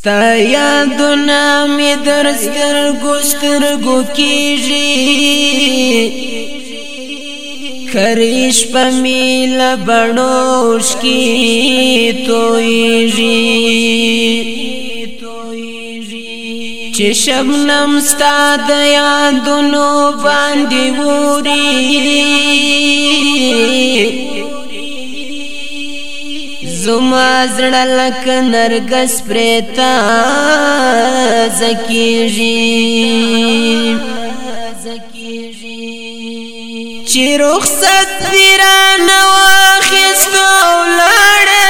ستا یادونه می در سترګو سترګو کیږي خریش په میل بڼوش کی تویږي چې شبنم ستا د یادونو باندې وری زما زړه لک نرګس پرتا زکیږي چې رخصت ویران واخستو لاړې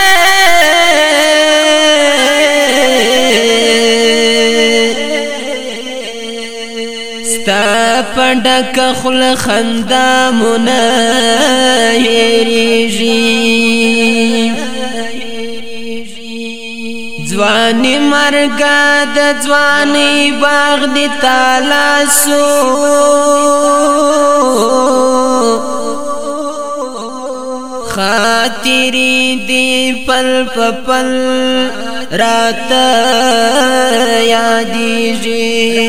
ستا پډک خل خندا مونږ یریږي ځواني مرګ د ځواني باغ دی تعالی سو خاطرې دی پل پل رات یادېږي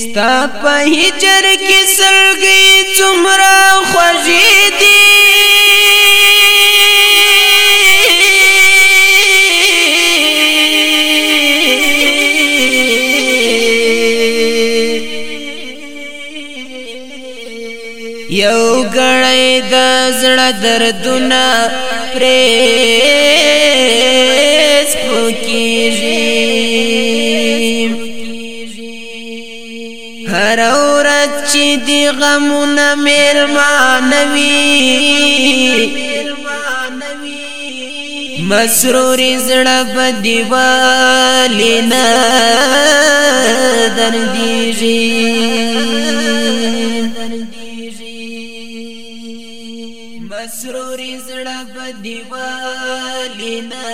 ستا په هجر کې سلګي څومره خوږې دي یو غړی د زړه دردونه پرې سپکیږي هر ورځ چې دی غمونه مېرمانوي مسرور زړه بدیوالینا دردیږي مسرور زړه بدی والینا